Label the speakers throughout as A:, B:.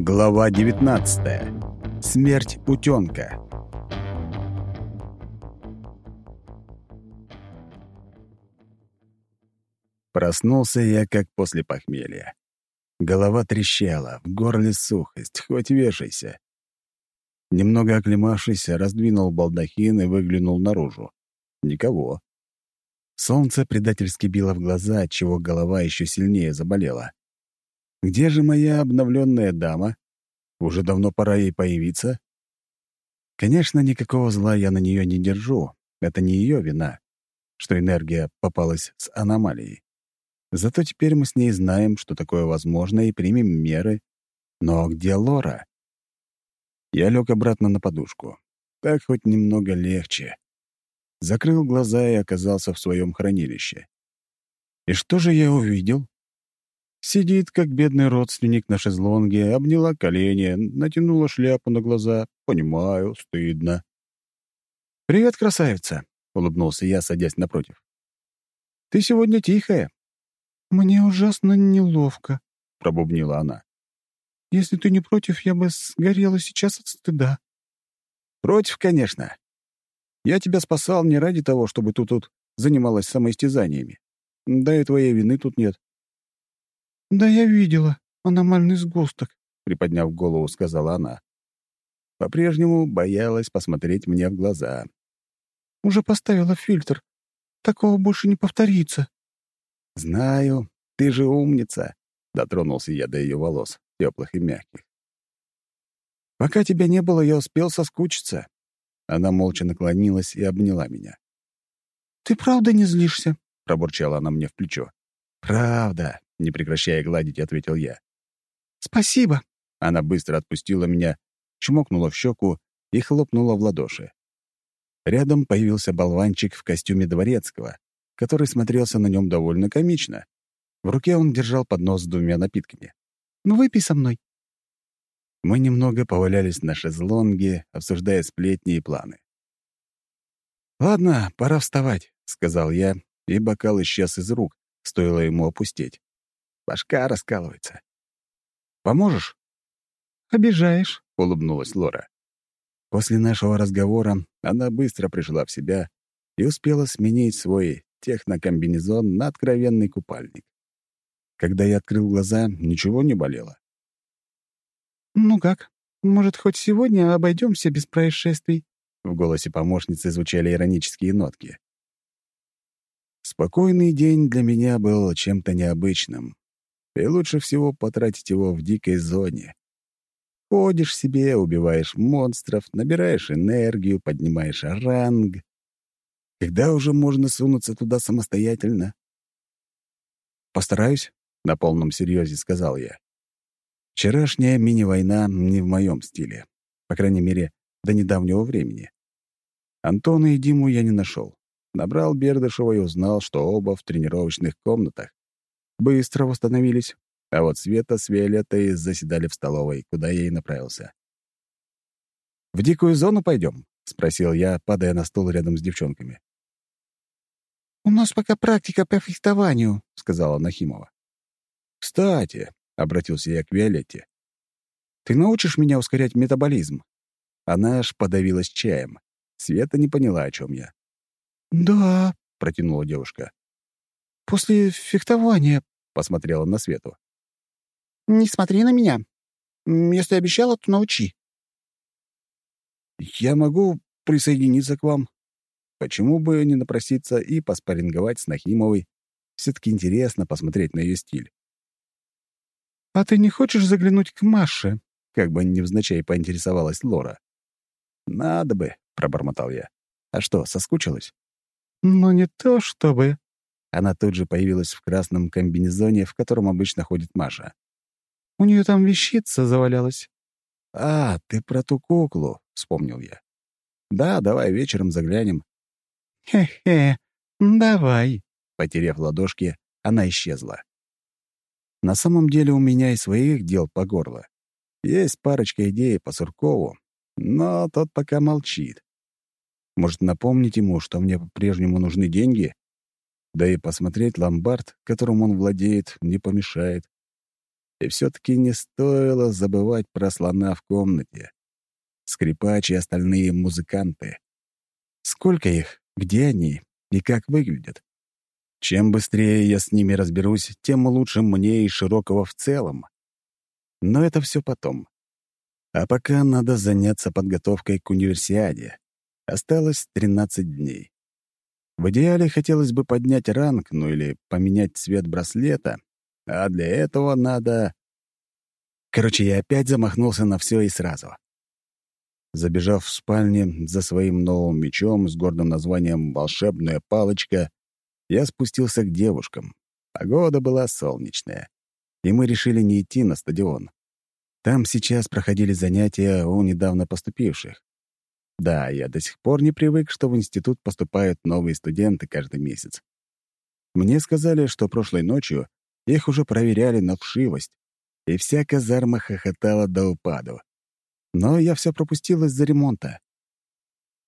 A: Глава 19. Смерть утёнка. Проснулся я как после похмелья. Голова трещала, в горле сухость, хоть вешайся. Немного оклемавшись, раздвинул балдахин и выглянул наружу. Никого. Солнце предательски било в глаза, отчего голова еще сильнее заболела. Где же моя обновленная дама? Уже давно пора ей появиться. Конечно, никакого зла я на нее не держу. Это не ее вина, что энергия попалась с аномалией. Зато теперь мы с ней знаем, что такое возможно, и примем меры. Но где Лора? Я лег обратно на подушку. Так хоть немного легче. Закрыл глаза и оказался в своем хранилище. И что же я увидел? Сидит, как бедный родственник на шезлонге, обняла колени, натянула шляпу на глаза. Понимаю, стыдно. «Привет, красавица!» — улыбнулся я, садясь напротив. «Ты сегодня тихая».
B: «Мне ужасно неловко», —
A: пробубнила она.
B: «Если ты не против, я бы сгорела сейчас от стыда».
A: «Против, конечно. Я тебя спасал не ради того, чтобы ты тут занималась самоистязаниями. Да и твоей вины тут нет.
B: «Да я видела. Аномальный сгусток», —
A: приподняв голову, сказала она. По-прежнему боялась посмотреть мне в глаза.
B: «Уже поставила фильтр. Такого больше не повторится».
A: «Знаю. Ты же умница», — дотронулся я до ее волос, теплых и мягких. «Пока тебя не было, я успел соскучиться». Она молча наклонилась и обняла меня.
B: «Ты правда не злишься?»
A: — пробурчала она мне в плечо. «Правда», — не прекращая гладить, ответил я.
B: «Спасибо».
A: Она быстро отпустила меня, чмокнула в щеку и хлопнула в ладоши. Рядом появился болванчик в костюме дворецкого, который смотрелся на нем довольно комично. В руке он держал поднос с двумя напитками.
B: «Ну, выпей со мной».
A: Мы немного повалялись на шезлонге, обсуждая сплетни и планы. «Ладно, пора вставать», — сказал я, и бокал исчез из рук, стоило ему опустить. Башка раскалывается. «Поможешь?»
B: «Обижаешь», —
A: улыбнулась Лора. После нашего разговора она быстро пришла в себя и успела сменить свой технокомбинезон на откровенный купальник. Когда я открыл глаза, ничего не болело.
B: «Ну как, может, хоть сегодня обойдемся без происшествий?»
A: В голосе помощницы звучали иронические нотки. Спокойный день для меня был чем-то необычным, и лучше всего потратить его в дикой зоне. Ходишь себе, убиваешь монстров, набираешь энергию, поднимаешь ранг. Когда уже можно сунуться туда самостоятельно? «Постараюсь», — на полном серьезе сказал я. Вчерашняя мини-война не в моем стиле, по крайней мере, до недавнего времени. Антона и Диму я не нашел. Набрал Бердышева и узнал, что оба в тренировочных комнатах. Быстро восстановились, а вот Света с Виолеттой заседали в столовой, куда я и направился. «В дикую зону пойдем?» — спросил я, падая на стул рядом с девчонками.
B: «У нас пока практика по фехтованию», — сказала Нахимова.
A: «Кстати», — обратился я к Виолетте, «ты научишь меня ускорять метаболизм?» Она аж подавилась чаем. Света не поняла, о чем я.
B: «Да», —
A: протянула девушка.
B: «После фехтования», —
A: посмотрела на Свету.
B: «Не смотри на меня. Если обещала, то научи».
A: «Я могу присоединиться к вам. Почему бы не напроситься и поспарринговать с Нахимовой? Все-таки интересно посмотреть на ее стиль».
B: «А ты не хочешь заглянуть к Маше?»
A: Как бы невзначай поинтересовалась Лора. «Надо бы», — пробормотал я. «А что, соскучилась?»
B: «Ну, не то чтобы...»
A: Она тут же появилась в красном комбинезоне, в котором обычно ходит Маша.
B: «У нее там вещица завалялась».
A: «А, ты про ту куклу», — вспомнил я. «Да, давай вечером заглянем».
B: «Хе-хе, давай».
A: Потеряв ладошки, она исчезла. На самом деле у меня и своих дел по горло. Есть парочка идей по Суркову, но тот пока молчит. Может, напомнить ему, что мне по-прежнему нужны деньги? Да и посмотреть ломбард, которым он владеет, не помешает. И все-таки не стоило забывать про слона в комнате. Скрипач и остальные музыканты. Сколько их, где они и как выглядят? Чем быстрее я с ними разберусь, тем лучше мне и Широкого в целом. Но это все потом. А пока надо заняться подготовкой к универсиаде. Осталось 13 дней. В идеале хотелось бы поднять ранг, ну или поменять цвет браслета, а для этого надо... Короче, я опять замахнулся на все и сразу. Забежав в спальне за своим новым мечом с гордым названием «Волшебная палочка», я спустился к девушкам. Погода была солнечная, и мы решили не идти на стадион. Там сейчас проходили занятия у недавно поступивших. Да, я до сих пор не привык, что в институт поступают новые студенты каждый месяц. Мне сказали, что прошлой ночью их уже проверяли на вшивость, и вся казарма хохотала до упаду. Но я все пропустил из-за ремонта.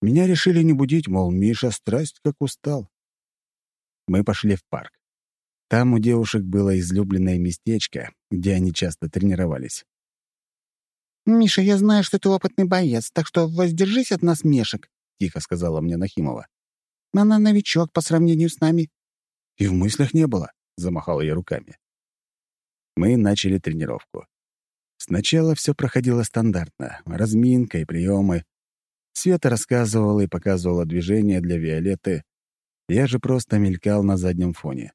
A: Меня решили не будить, мол, Миша страсть как устал. Мы пошли в парк. Там у девушек было излюбленное местечко, где они часто тренировались.
B: «Миша, я знаю, что ты опытный боец, так что воздержись от насмешек», — тихо сказала мне Нахимова. «Она новичок по сравнению с нами».
A: «И в мыслях не было», — замахала я руками. Мы начали тренировку. Сначала все проходило стандартно — разминка и приемы. Света рассказывала и показывала движения для Виолетты. Я же просто мелькал на заднем фоне.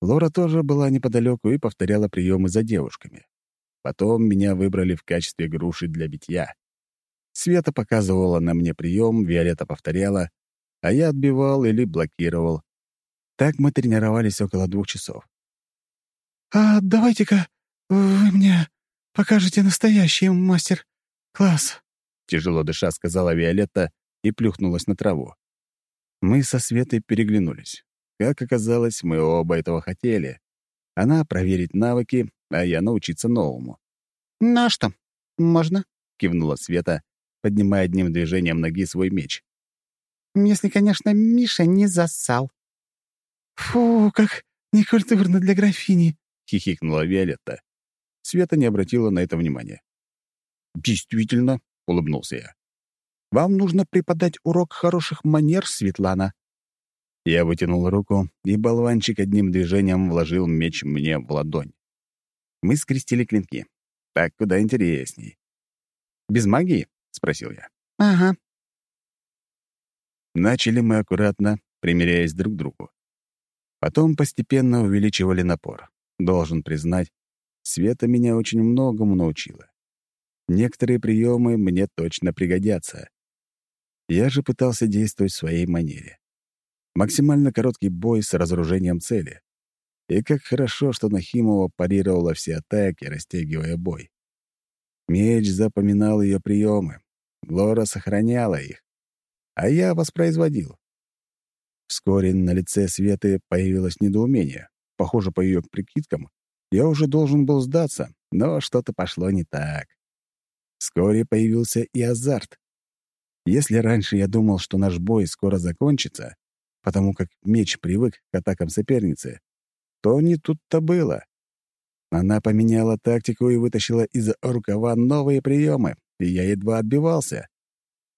A: Лора тоже была неподалеку и повторяла приемы за девушками. Потом меня выбрали в качестве груши для битья. Света показывала на мне прием, Виолетта повторяла, а я отбивал или блокировал. Так мы тренировались около двух часов.
B: «А давайте-ка вы мне покажете настоящий мастер. Класс!»
A: Тяжело дыша сказала Виолетта и плюхнулась на траву. Мы со Светой переглянулись. Как оказалось, мы оба этого хотели. Она — проверить навыки, а я научиться новому.
B: «Ну а что, можно?»
A: — кивнула Света, поднимая одним движением ноги свой меч.
B: «Если, конечно, Миша не засал». «Фу, как некультурно для графини!»
A: — хихикнула Виолетта. Света не обратила на это внимания. «Действительно», — улыбнулся я. «Вам нужно преподать урок хороших манер, Светлана». Я вытянул руку, и болванчик одним движением вложил меч мне в ладонь. Мы скрестили клинки. Так куда интересней. «Без магии?» — спросил я.
B: «Ага».
A: Начали мы аккуратно, примеряясь друг к другу. Потом постепенно увеличивали напор. Должен признать, Света меня очень многому научила. Некоторые приемы мне точно пригодятся. Я же пытался действовать в своей манере. Максимально короткий бой с разоружением цели. И как хорошо, что Нахимова парировала все атаки, растягивая бой. Меч запоминал ее приемы, Лора сохраняла их, а я воспроизводил. Вскоре на лице Светы появилось недоумение. Похоже, по ее прикидкам, я уже должен был сдаться, но что-то пошло не так. Вскоре появился и азарт. Если раньше я думал, что наш бой скоро закончится, потому как меч привык к атакам соперницы, то не тут-то было. Она поменяла тактику и вытащила из рукава новые приемы, и я едва отбивался.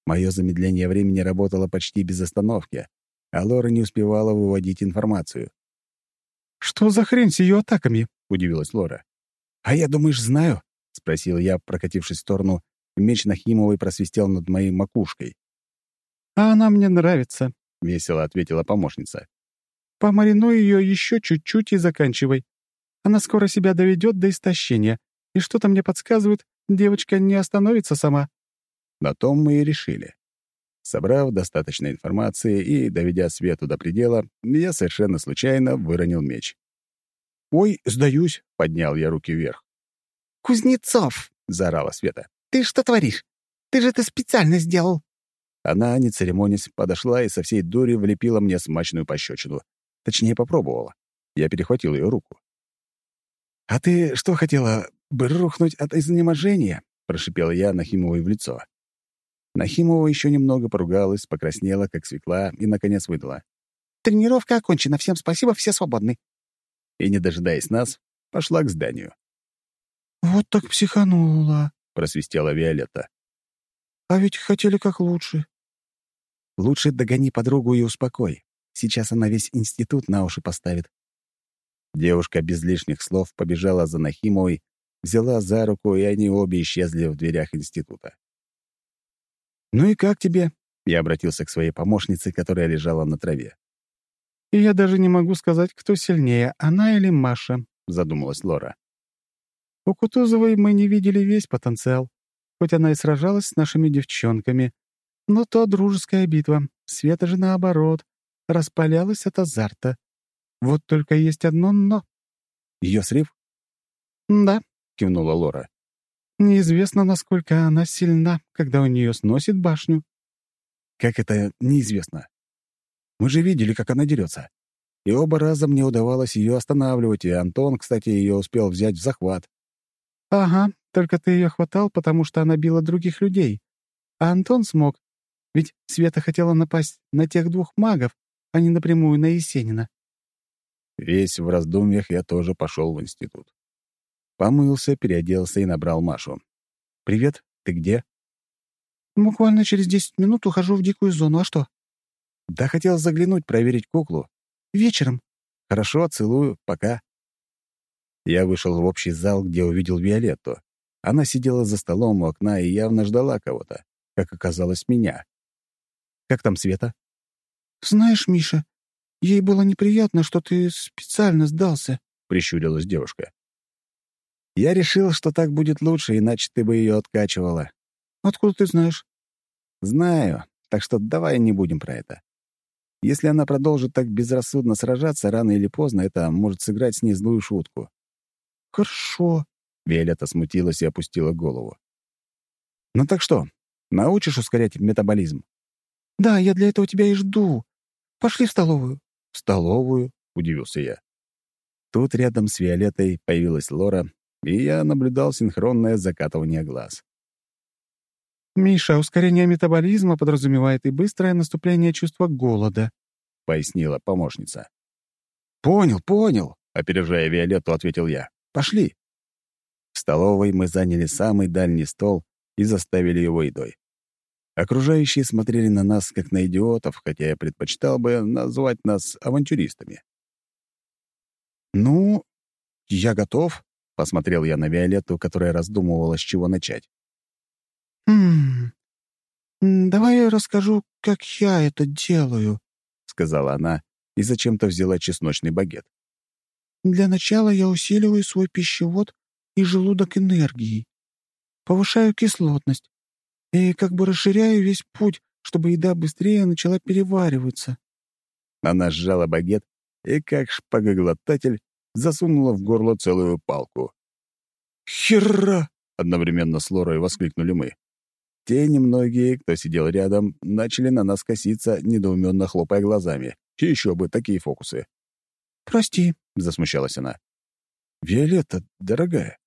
A: Мое замедление времени работало почти без остановки, а Лора не успевала выводить информацию.
B: «Что за хрень с ее атаками?»
A: — удивилась Лора. «А я, думаешь, знаю?» — спросил я, прокатившись в сторону, меч Нахимовой просвистел над моей макушкой.
B: «А она мне нравится», —
A: весело ответила помощница.
B: Помаринуй ее еще чуть-чуть и заканчивай. Она скоро себя доведет до истощения, и что-то мне подсказывает, девочка не остановится сама».
A: На том мы и решили. Собрав достаточно информации и доведя свету до предела, я совершенно случайно выронил меч. «Ой, сдаюсь!» — поднял я руки вверх.
B: «Кузнецов!» — заорала Света. «Ты что творишь? Ты же это специально сделал!»
A: Она, не церемонясь, подошла и со всей дури влепила мне смачную пощечину. Точнее, попробовала. Я перехватил ее руку. «А ты что хотела, бы рухнуть от изнеможения?» — прошипел я Нахимовой в лицо. Нахимова еще немного поругалась, покраснела, как свекла, и, наконец, выдала.
B: «Тренировка окончена. Всем спасибо, все свободны».
A: И, не дожидаясь нас, пошла к зданию.
B: «Вот так психанула», —
A: просвистела Виолетта.
B: «А ведь хотели как лучше».
A: «Лучше догони подругу и успокой. Сейчас она весь институт на уши поставит». Девушка без лишних слов побежала за Нахимовой, взяла за руку, и они обе исчезли в дверях института. «Ну и как тебе?» — я обратился к своей помощнице, которая лежала на траве.
B: «И я даже не могу сказать, кто сильнее, она или Маша», — задумалась Лора. «У Кутузовой мы не видели весь потенциал, хоть она и сражалась с нашими девчонками. Но то дружеская битва, Света же наоборот, распалялась от азарта. Вот только есть одно «но».
A: Ее срыв?
B: «Да», —
A: кивнула Лора.
B: «Неизвестно, насколько она сильна, когда у нее сносит башню».
A: «Как это неизвестно? Мы же видели, как она дерется. И оба раза мне удавалось ее останавливать, и Антон, кстати, ее успел взять в захват.
B: «Ага, только ты ее хватал, потому что она била других людей. А Антон смог. Ведь Света хотела напасть на тех двух магов, а не напрямую на Есенина».
A: Весь в раздумьях я тоже пошел в институт. Помылся, переоделся и набрал Машу. «Привет, ты где?»
B: «Буквально через десять минут ухожу в дикую зону, а что?»
A: «Да хотел заглянуть, проверить куклу».
B: «Вечером».
A: «Хорошо, целую, пока». Я вышел в общий зал, где увидел Виолетту. Она сидела за столом у окна и явно ждала кого-то, как оказалось, меня. «Как там Света?»
B: «Знаешь, Миша, ей было неприятно, что ты специально сдался», — прищурилась девушка.
A: «Я решил, что так будет лучше, иначе ты бы ее откачивала».
B: «Откуда ты знаешь?»
A: «Знаю, так что давай не будем про это. Если она продолжит так безрассудно сражаться, рано или поздно это может сыграть с ней злую шутку.
B: «Хорошо».
A: Виолетта смутилась и опустила голову. «Ну так что, научишь ускорять метаболизм?»
B: «Да, я для этого тебя и жду. Пошли в столовую».
A: «В столовую?» — удивился я. Тут рядом с Виолеттой появилась Лора, и я наблюдал синхронное закатывание глаз.
B: «Миша, ускорение метаболизма подразумевает и быстрое наступление чувства голода», —
A: пояснила помощница. «Понял, понял», — опережая Виолетту, ответил я. Пошли!» В столовой мы заняли самый дальний стол и заставили его едой. Окружающие смотрели на нас, как на идиотов, хотя я предпочитал бы назвать нас авантюристами. «Ну, я готов», — посмотрел я на Виолетту, которая раздумывала, с чего начать.
B: «Хм, давай я расскажу, как я это делаю», — сказала она и зачем-то взяла чесночный багет. Для начала я усиливаю свой пищевод и желудок энергией. Повышаю кислотность и как бы расширяю весь путь, чтобы еда быстрее начала перевариваться.
A: Она сжала багет и, как шпагоглотатель, засунула в горло целую палку. «Херра!» — одновременно с Лорой воскликнули мы. Те немногие, кто сидел рядом, начали на нас коситься, недоуменно хлопая глазами. Еще бы такие фокусы.
B: «Прости», —
A: засмущалась она. «Виолетта, дорогая,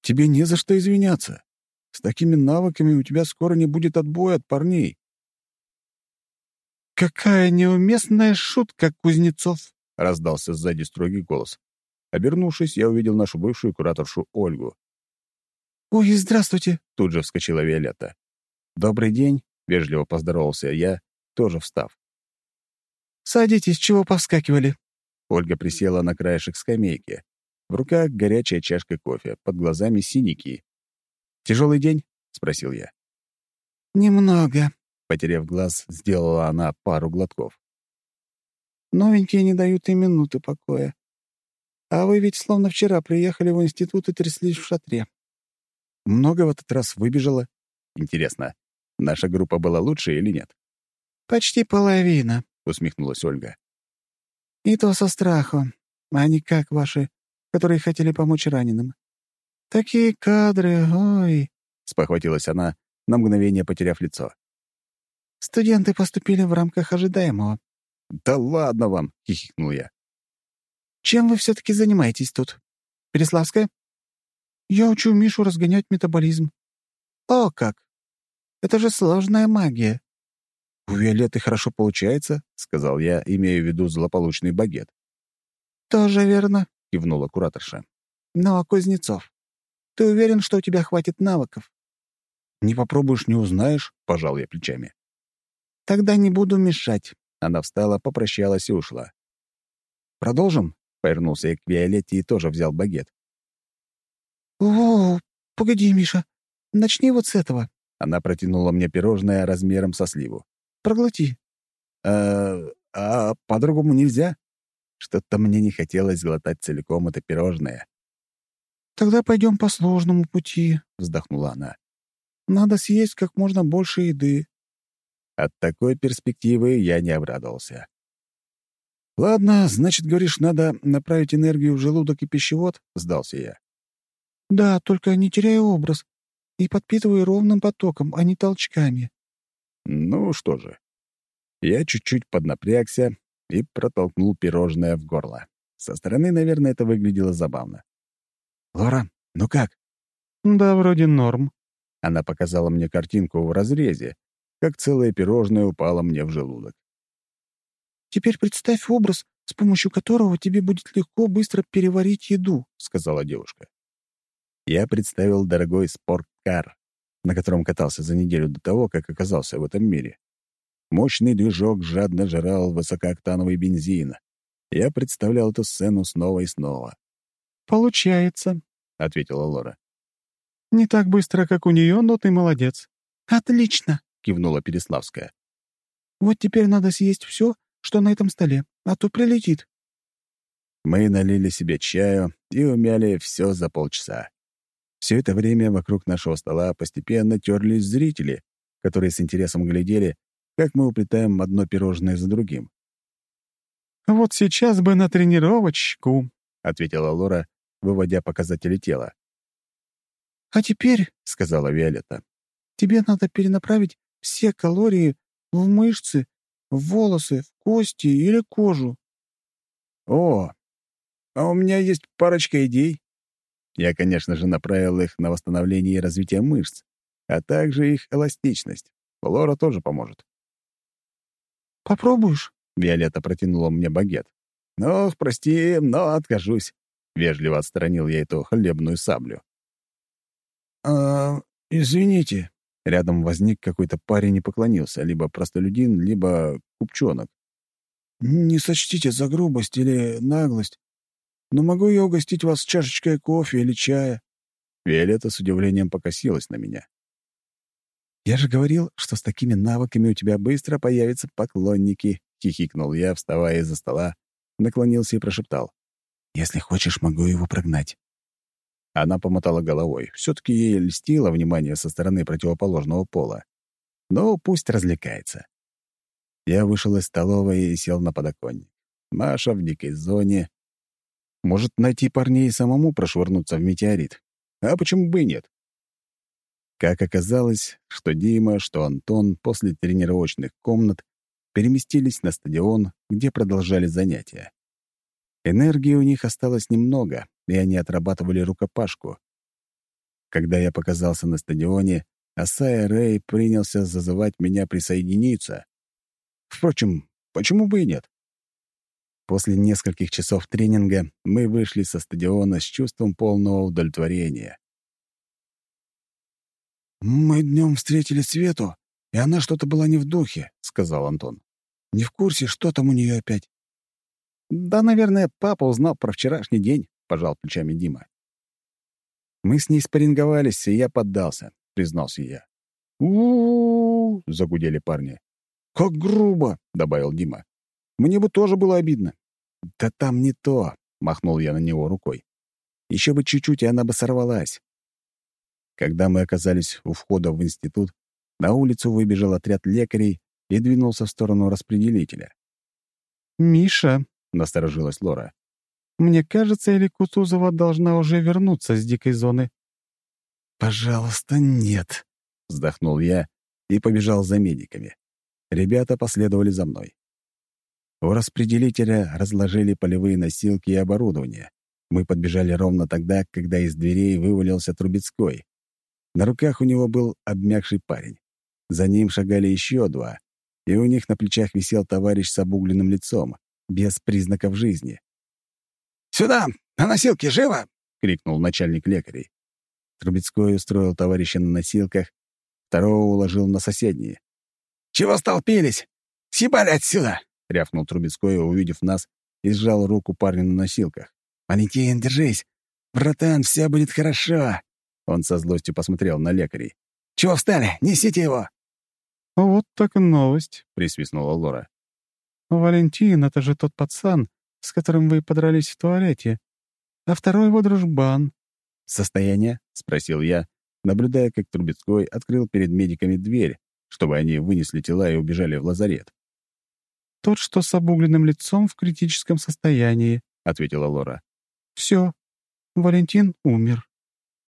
A: тебе не за что извиняться. С такими навыками у тебя скоро не будет отбоя от парней».
B: «Какая неуместная шутка, Кузнецов!»
A: — раздался сзади строгий голос. Обернувшись, я увидел нашу бывшую кураторшу Ольгу.
B: «Ой, здравствуйте!»
A: — тут же вскочила Виолетта. «Добрый день!» — вежливо поздоровался я, тоже встав.
B: «Садитесь, чего повскакивали?»
A: Ольга присела на краешек скамейки. В руках горячая чашка кофе, под глазами синяки. «Тяжелый день?» — спросил я.
B: «Немного», —
A: потеряв глаз, сделала она пару глотков.
B: «Новенькие не дают и минуты покоя. А вы ведь словно вчера приехали в институт и тряслись в шатре».
A: «Много в этот раз выбежало?» «Интересно, наша группа была лучше или нет?»
B: «Почти половина», —
A: усмехнулась Ольга.
B: И то со страху, а не как ваши, которые хотели помочь раненым. Такие кадры, ой!» — спохватилась она, на мгновение потеряв лицо. «Студенты поступили в рамках ожидаемого».
A: «Да ладно вам!» — хихикнул я.
B: «Чем вы все-таки занимаетесь тут? Переславская?» «Я учу Мишу разгонять метаболизм». «О, как! Это же сложная магия.
A: «У Виолетты хорошо получается», — сказал я, имея в виду злополучный багет.
B: «Тоже верно», —
A: кивнула кураторша.
B: «Но, Кузнецов, Ты уверен, что у тебя хватит навыков?»
A: «Не попробуешь, не узнаешь», — пожал я плечами.
B: «Тогда не буду мешать».
A: Она встала, попрощалась и ушла. «Продолжим?» — повернулся я к Виолетте и тоже взял багет.
B: «О, погоди, Миша. Начни вот с этого».
A: Она протянула мне пирожное размером со сливу.
B: «Проглоти».
A: «А, а по-другому нельзя?» Что-то мне не хотелось глотать целиком это пирожное.
B: «Тогда пойдем по сложному пути», — вздохнула она. «Надо съесть как можно больше еды».
A: От такой перспективы я не обрадовался. «Ладно, значит, говоришь, надо направить энергию в желудок и пищевод?» — сдался я.
B: «Да, только не теряй образ. И подпитывай ровным потоком, а не толчками».
A: Ну что же. Я чуть-чуть поднапрягся и протолкнул пирожное в горло. Со стороны, наверное, это выглядело забавно. «Лора, ну как?»
B: «Да, вроде норм».
A: Она показала мне картинку в разрезе, как целое пирожное упало мне в желудок.
B: «Теперь представь образ, с помощью которого тебе будет легко быстро переварить еду», — сказала девушка.
A: Я представил дорогой спорткар, на котором катался за неделю до того, как оказался в этом мире. Мощный движок жадно жрал высокооктановый бензин. Я представлял эту сцену снова и снова.
B: «Получается», — ответила Лора.
C: «Не так быстро, как у нее, но ты молодец».
B: «Отлично», — кивнула Переславская. «Вот теперь надо съесть все, что на этом столе, а то прилетит».
A: Мы налили себе чаю и умяли все за полчаса. Все это время вокруг нашего стола постепенно терлись зрители, которые с интересом глядели, как мы уплетаем одно пирожное за другим.
C: «Вот сейчас бы на тренировочку», —
A: ответила Лора, выводя показатели тела.
B: «А теперь», — сказала Виолетта, — «тебе надо перенаправить все калории в мышцы, в волосы, в кости или кожу».
A: «О, а у меня есть парочка идей». Я, конечно же, направил их на восстановление и развитие мышц, а также их эластичность. Лора тоже поможет.
B: «Попробуешь?»
A: — Виолетта протянула мне багет. «Ох, прости, но откажусь». Вежливо отстранил я эту хлебную саблю.
B: «А, извините».
A: Рядом возник какой-то парень и поклонился, либо простолюдин, либо купчонок.
B: «Не сочтите за грубость или наглость, но могу я угостить вас чашечкой кофе или чая?»
A: Виолетта с удивлением покосилась на меня. «Я же говорил, что с такими навыками у тебя быстро появятся поклонники», — хихикнул я, вставая из-за стола, наклонился и прошептал. Если хочешь, могу его прогнать». Она помотала головой. все таки ей льстило внимание со стороны противоположного пола. Но пусть развлекается. Я вышел из столовой и сел на подоконник. Маша в дикой зоне. Может, найти парней и самому прошвырнуться в метеорит. А почему бы и нет? Как оказалось, что Дима, что Антон после тренировочных комнат переместились на стадион, где продолжали занятия. Энергии у них осталось немного, и они отрабатывали рукопашку. Когда я показался на стадионе, Асая Рэй принялся зазывать меня присоединиться. Впрочем, почему бы и нет? После нескольких часов тренинга мы вышли со стадиона с чувством полного удовлетворения.
B: «Мы днем встретили Свету, и она что-то была не в духе», — сказал Антон. «Не в курсе, что там у нее опять.
A: «Да, наверное, папа узнал про вчерашний день», — пожал плечами Дима. «Мы с ней спарринговались, и я поддался», — признался я.
B: у, загудели парни. «Как грубо!» — добавил Дима. «Мне бы тоже было обидно».
A: «Да там не то», — махнул я на него рукой. «Еще бы чуть-чуть, и она бы сорвалась». Когда мы оказались у входа в институт, на улицу выбежал отряд лекарей и двинулся в сторону распределителя.
C: «Миша», —
A: насторожилась Лора.
C: «Мне кажется, или Кутузова должна уже вернуться с дикой зоны».
A: «Пожалуйста, нет», — вздохнул я и побежал за медиками. Ребята последовали за мной. У распределителя разложили полевые носилки и оборудование. Мы подбежали ровно тогда, когда из дверей вывалился Трубецкой. На руках у него был обмякший парень. За ним шагали еще два, и у них на плечах висел товарищ с обугленным лицом без признаков жизни.
B: «Сюда! На носилке! Живо!»
A: — крикнул начальник лекарей. Трубецкой устроил товарища на носилках, второго уложил на соседние.
B: «Чего столпились? Съебали отсюда!»
A: — рявкнул Трубецкой, увидев нас, и сжал руку парня на носилках.
B: «Валентин, держись! Братан, все будет хорошо!»
A: Он со злостью посмотрел на лекарей.
B: «Чего встали? Несите его!»
C: «Вот так новость», —
A: присвистнула Лора.
C: «Валентин — это же тот пацан, с которым вы подрались в туалете. А второй его дружбан».
A: «Состояние?» — спросил я, наблюдая, как Трубецкой открыл перед медиками дверь, чтобы они вынесли тела и убежали в лазарет.
C: «Тот, что с обугленным лицом в критическом состоянии», — ответила Лора. «Все. Валентин умер».